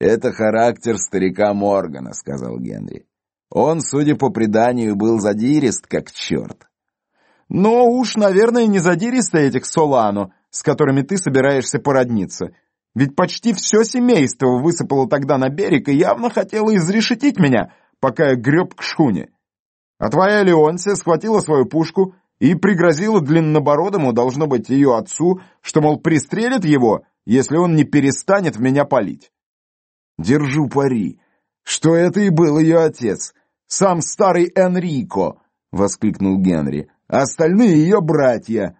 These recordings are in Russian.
«Это характер старика Моргана», — сказал Генри. «Он, судя по преданию, был задирист, как черт». «Но уж, наверное, не задиристы этих Солано, с которыми ты собираешься породниться. Ведь почти все семейство высыпало тогда на берег и явно хотело изрешетить меня, пока я греб к шхуне. А твоя Леонсия схватила свою пушку и пригрозила длиннобородому, должно быть, ее отцу, что, мол, пристрелит его, если он не перестанет в меня палить. Держу пари, что это и был ее отец, сам старый Энрико, — воскликнул Генри, — остальные ее братья.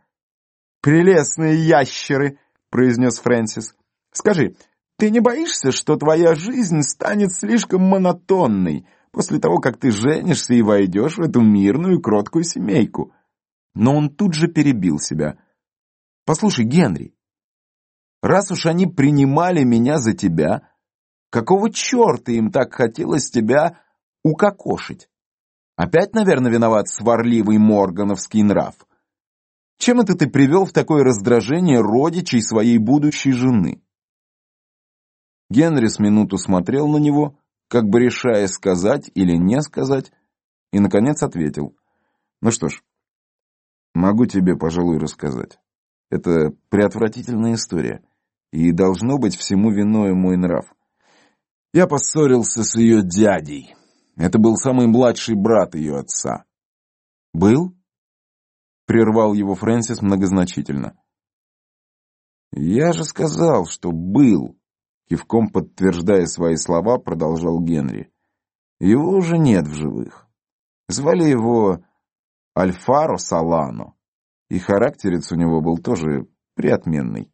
«Прелестные ящеры!» — произнес Фрэнсис. «Скажи, ты не боишься, что твоя жизнь станет слишком монотонной после того, как ты женишься и войдешь в эту мирную, кроткую семейку?» Но он тут же перебил себя. «Послушай, Генри, раз уж они принимали меня за тебя, какого черта им так хотелось тебя укокошить? Опять, наверное, виноват сварливый моргановский нрав. Чем это ты привел в такое раздражение родичей своей будущей жены?» Генри с минуту смотрел на него, как бы решая, сказать или не сказать, и, наконец, ответил. «Ну что ж, могу тебе, пожалуй, рассказать. Это преотвратительная история, и должно быть всему виною мой нрав. Я поссорился с ее дядей. Это был самый младший брат ее отца». «Был?» — прервал его Фрэнсис многозначительно. «Я же сказал, что был», Кивком подтверждая свои слова, продолжал Генри. Его уже нет в живых. Звали его Альфаро Салано, и характерец у него был тоже приотменный.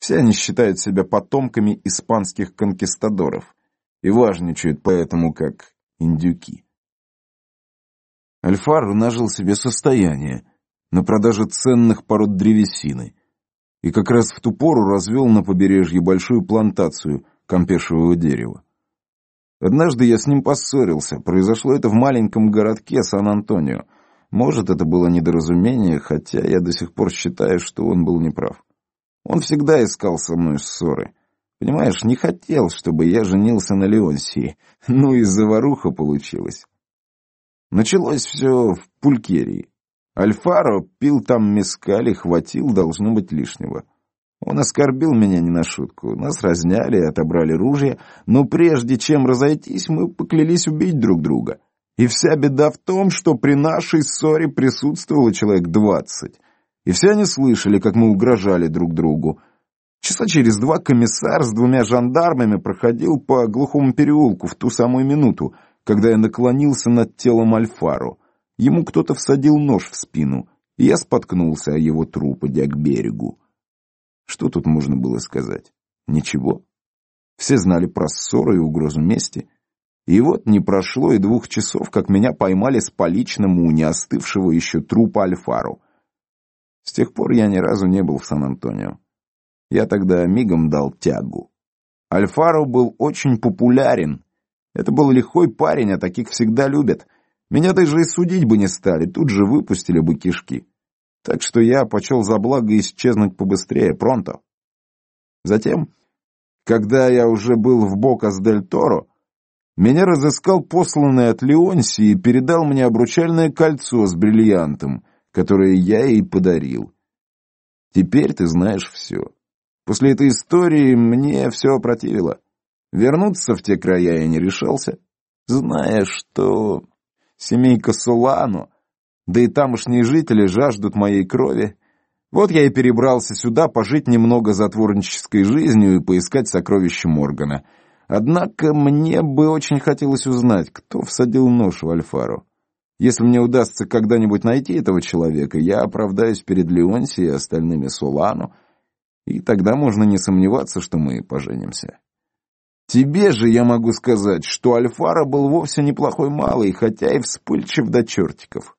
Все они считают себя потомками испанских конкистадоров и важничают поэтому как индюки. Альфаро нажил себе состояние на продаже ценных пород древесины, и как раз в ту пору развел на побережье большую плантацию кампешевого дерева. Однажды я с ним поссорился. Произошло это в маленьком городке Сан-Антонио. Может, это было недоразумение, хотя я до сих пор считаю, что он был неправ. Он всегда искал со мной ссоры. Понимаешь, не хотел, чтобы я женился на Леонсии. Ну и заваруха получилась. Началось все в Пулькерии. Альфаро пил там мескаль и хватил, должно быть, лишнего. Он оскорбил меня не на шутку. Нас разняли отобрали ружья, но прежде чем разойтись, мы поклялись убить друг друга. И вся беда в том, что при нашей ссоре присутствовало человек двадцать. И все они слышали, как мы угрожали друг другу. Часа через два комиссар с двумя жандармами проходил по глухому переулку в ту самую минуту, когда я наклонился над телом Альфаро. Ему кто-то всадил нож в спину, и я споткнулся о его труп, идя к берегу. Что тут можно было сказать? Ничего. Все знали про ссору и угрозу мести. И вот не прошло и двух часов, как меня поймали с поличным у неостывшего еще трупа Альфару. С тех пор я ни разу не был в Сан-Антонио. Я тогда мигом дал тягу. Альфаро был очень популярен. Это был лихой парень, а таких всегда любят — меня даже и судить бы не стали, тут же выпустили бы кишки. Так что я почел за благо исчезнуть побыстрее, пронто. Затем, когда я уже был в Бокас-дель-Торо, меня разыскал посланный от Леонси и передал мне обручальное кольцо с бриллиантом, которое я ей подарил. Теперь ты знаешь все. После этой истории мне все опротивило. Вернуться в те края я не решался, зная, что семейка Солану, да и тамошние жители жаждут моей крови. Вот я и перебрался сюда пожить немного затворнической жизнью и поискать сокровища Моргана. Однако мне бы очень хотелось узнать, кто всадил нож в Альфару. Если мне удастся когда-нибудь найти этого человека, я оправдаюсь перед Леонси и остальными Солану, и тогда можно не сомневаться, что мы поженимся. Тебе же я могу сказать, что Альфара был вовсе неплохой малый, хотя и вспыльчив до чертиков.